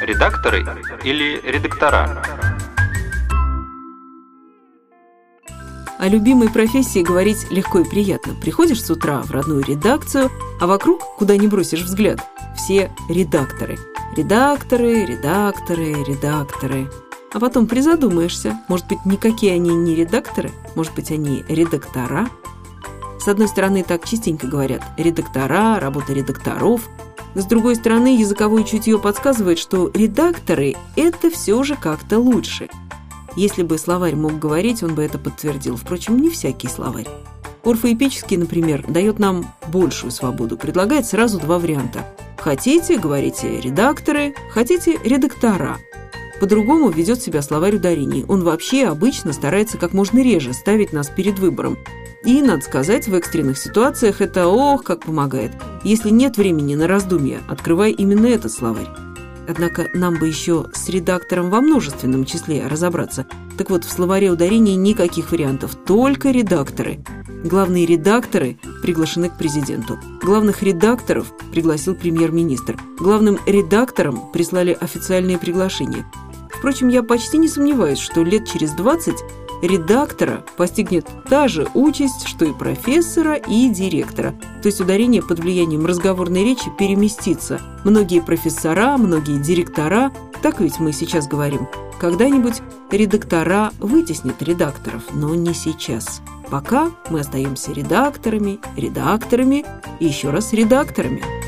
Редакторы или редактора? О любимой профессии говорить легко и приятно. Приходишь с утра в родную редакцию, а вокруг, куда не бросишь взгляд, все редакторы. Редакторы, редакторы, редакторы. А потом призадумаешься, может быть, никакие они не редакторы, может быть, они редактора. С одной стороны, так частенько говорят «редактора», «работа редакторов», с другой стороны, языковое чутье подсказывает, что редакторы – это все же как-то лучше. Если бы словарь мог говорить, он бы это подтвердил. Впрочем, не всякий словарь. Орфоэпический, например, дает нам большую свободу, предлагает сразу два варианта. Хотите, говорите редакторы, хотите редактора. По-другому ведет себя словарь ударений. Он вообще обычно старается как можно реже ставить нас перед выбором. И, надо сказать, в экстренных ситуациях это ох, как помогает. Если нет времени на раздумья, открывай именно этот словарь. Однако нам бы еще с редактором во множественном числе разобраться. Так вот, в словаре ударений никаких вариантов, только редакторы. Главные редакторы приглашены к президенту. Главных редакторов пригласил премьер-министр. Главным редакторам прислали официальные приглашения. Впрочем, я почти не сомневаюсь, что лет через 20 редактора постигнет та же участь, что и профессора и директора. То есть ударение под влиянием разговорной речи переместится. Многие профессора, многие директора, так ведь мы сейчас говорим, когда-нибудь редактора вытеснят редакторов, но не сейчас. Пока мы остаемся редакторами, редакторами и еще раз редакторами.